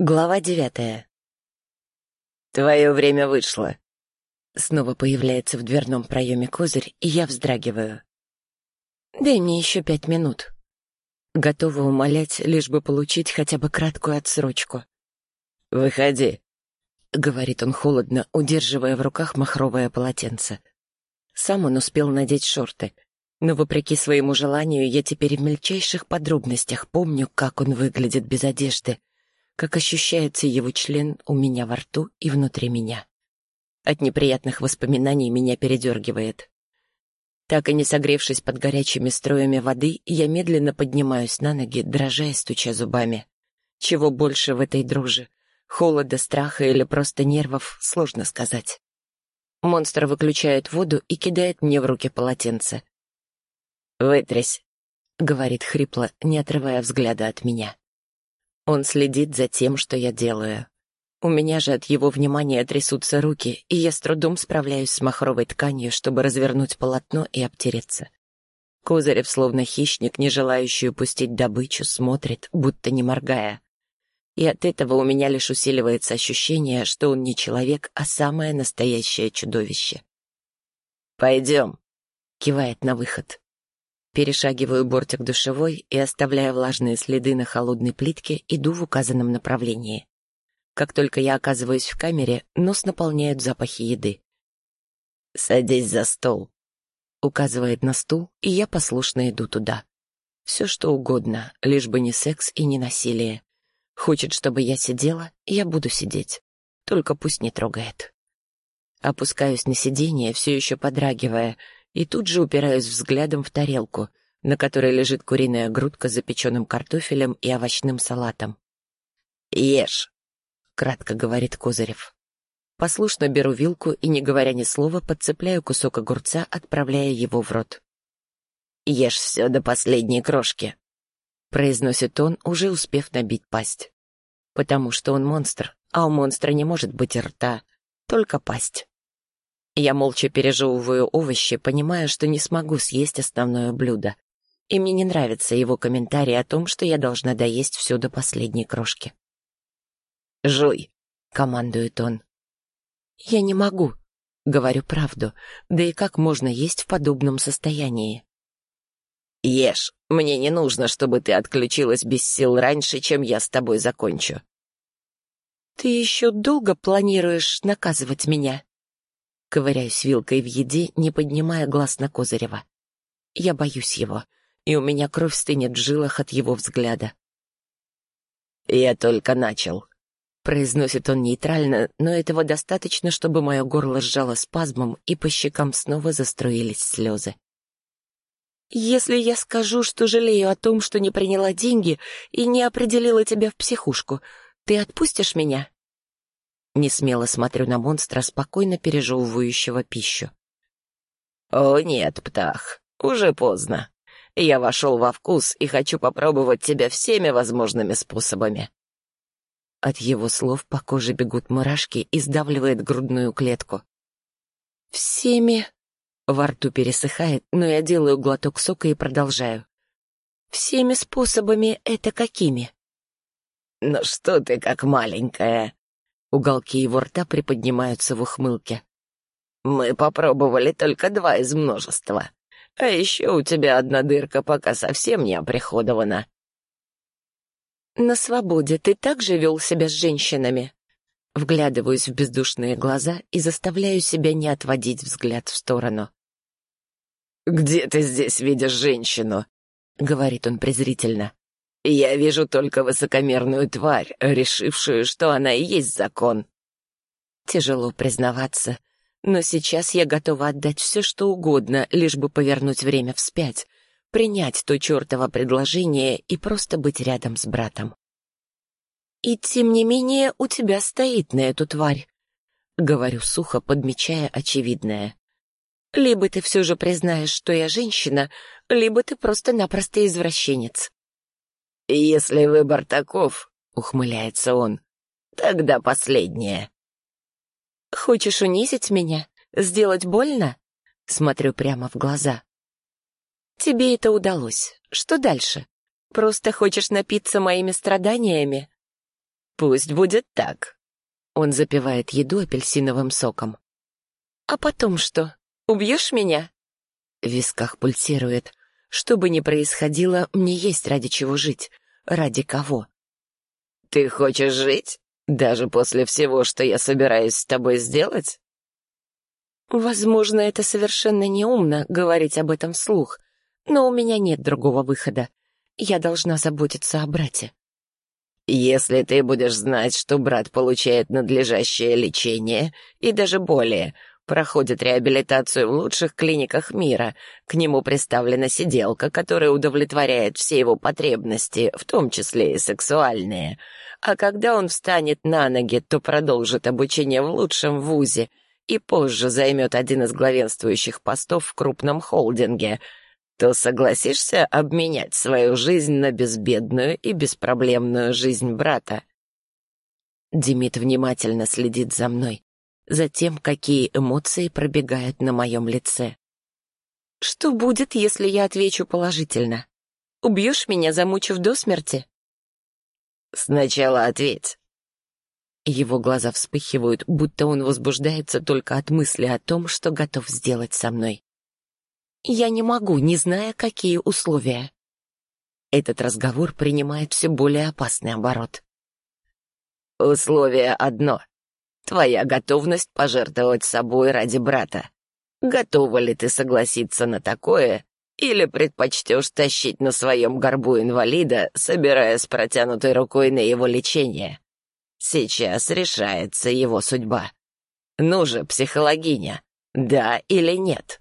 Глава девятая. «Твое время вышло». Снова появляется в дверном проеме козырь, и я вздрагиваю. «Дай мне еще пять минут». Готова умолять, лишь бы получить хотя бы краткую отсрочку. «Выходи», — говорит он холодно, удерживая в руках махровое полотенце. Сам он успел надеть шорты, но, вопреки своему желанию, я теперь в мельчайших подробностях помню, как он выглядит без одежды — как ощущается его член у меня во рту и внутри меня. От неприятных воспоминаний меня передергивает. Так и не согревшись под горячими струями воды, я медленно поднимаюсь на ноги, дрожа и стуча зубами. Чего больше в этой друже? Холода, страха или просто нервов, сложно сказать. Монстр выключает воду и кидает мне в руки полотенце. «Вытрясь», — говорит хрипло, не отрывая взгляда от меня. Он следит за тем, что я делаю. У меня же от его внимания трясутся руки, и я с трудом справляюсь с махровой тканью, чтобы развернуть полотно и обтереться. Козырев, словно хищник, не желающий упустить добычу, смотрит, будто не моргая. И от этого у меня лишь усиливается ощущение, что он не человек, а самое настоящее чудовище. «Пойдем», — кивает на выход. Перешагиваю бортик душевой и, оставляя влажные следы на холодной плитке, иду в указанном направлении. Как только я оказываюсь в камере, нос наполняют запахи еды. «Садись за стол», — указывает на стул, и я послушно иду туда. Все что угодно, лишь бы не секс и не насилие. Хочет, чтобы я сидела, я буду сидеть. Только пусть не трогает. Опускаюсь на сиденье, все еще подрагивая, и тут же упираюсь взглядом в тарелку, на которой лежит куриная грудка с запеченным картофелем и овощным салатом. «Ешь», — кратко говорит Козырев. Послушно беру вилку и, не говоря ни слова, подцепляю кусок огурца, отправляя его в рот. «Ешь все до последней крошки», — произносит он, уже успев набить пасть. «Потому что он монстр, а у монстра не может быть рта, только пасть». Я молча пережевываю овощи, понимая, что не смогу съесть основное блюдо. И мне не нравится его комментарий о том, что я должна доесть все до последней крошки. «Жуй!» — командует он. «Я не могу», — говорю правду, да и как можно есть в подобном состоянии? «Ешь, мне не нужно, чтобы ты отключилась без сил раньше, чем я с тобой закончу». «Ты еще долго планируешь наказывать меня?» Ковыряюсь вилкой в еде, не поднимая глаз на Козырева. Я боюсь его, и у меня кровь стынет в жилах от его взгляда. «Я только начал», — произносит он нейтрально, но этого достаточно, чтобы мое горло сжало спазмом, и по щекам снова заструились слезы. «Если я скажу, что жалею о том, что не приняла деньги и не определила тебя в психушку, ты отпустишь меня?» Не смело смотрю на монстра, спокойно пережевывающего пищу. «О нет, птах, уже поздно. Я вошел во вкус и хочу попробовать тебя всеми возможными способами». От его слов по коже бегут мурашки и сдавливает грудную клетку. «Всеми...» Во рту пересыхает, но я делаю глоток сока и продолжаю. «Всеми способами это какими?» «Ну что ты как маленькая?» Уголки его рта приподнимаются в ухмылке. «Мы попробовали только два из множества. А еще у тебя одна дырка пока совсем не оприходована». «На свободе ты также вел себя с женщинами?» Вглядываюсь в бездушные глаза и заставляю себя не отводить взгляд в сторону. «Где ты здесь видишь женщину?» — говорит он презрительно. Я вижу только высокомерную тварь, решившую, что она и есть закон. Тяжело признаваться, но сейчас я готова отдать все, что угодно, лишь бы повернуть время вспять, принять то чертово предложение и просто быть рядом с братом. «И тем не менее у тебя стоит на эту тварь», — говорю сухо, подмечая очевидное. «Либо ты все же признаешь, что я женщина, либо ты просто-напросто извращенец». «Если выбор таков», — ухмыляется он, — «тогда последнее». «Хочешь унизить меня? Сделать больно?» Смотрю прямо в глаза. «Тебе это удалось. Что дальше? Просто хочешь напиться моими страданиями?» Пусть будет так. Он запивает еду апельсиновым соком. А потом что? Убьешь меня? В висках пульсирует. Что бы ни происходило, мне есть ради чего жить. Ради кого? Ты хочешь жить? Даже после всего, что я собираюсь с тобой сделать? Возможно, это совершенно неумно говорить об этом вслух, но у меня нет другого выхода. Я должна заботиться о брате. Если ты будешь знать, что брат получает надлежащее лечение и даже более, проходит реабилитацию в лучших клиниках мира, к нему представлена сиделка, которая удовлетворяет все его потребности, в том числе и сексуальные, а когда он встанет на ноги, то продолжит обучение в лучшем вузе и позже займет один из главенствующих постов в крупном холдинге, то согласишься обменять свою жизнь на безбедную и беспроблемную жизнь брата? Демид внимательно следит за мной, за тем, какие эмоции пробегают на моем лице. Что будет, если я отвечу положительно? Убьешь меня, замучив до смерти? Сначала ответь. Его глаза вспыхивают, будто он возбуждается только от мысли о том, что готов сделать со мной. Я не могу, не зная, какие условия. Этот разговор принимает все более опасный оборот. Условие одно. Твоя готовность пожертвовать собой ради брата. Готова ли ты согласиться на такое, или предпочтешь тащить на своем горбу инвалида, собирая с протянутой рукой на его лечение? Сейчас решается его судьба. Ну же, психологиня, да или нет?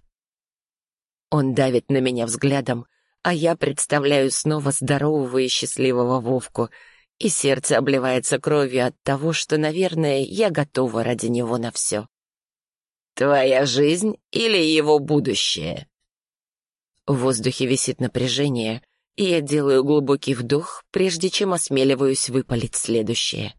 Он давит на меня взглядом, а я представляю снова здорового и счастливого Вовку, и сердце обливается кровью от того, что, наверное, я готова ради него на все. «Твоя жизнь или его будущее?» В воздухе висит напряжение, и я делаю глубокий вдох, прежде чем осмеливаюсь выпалить следующее.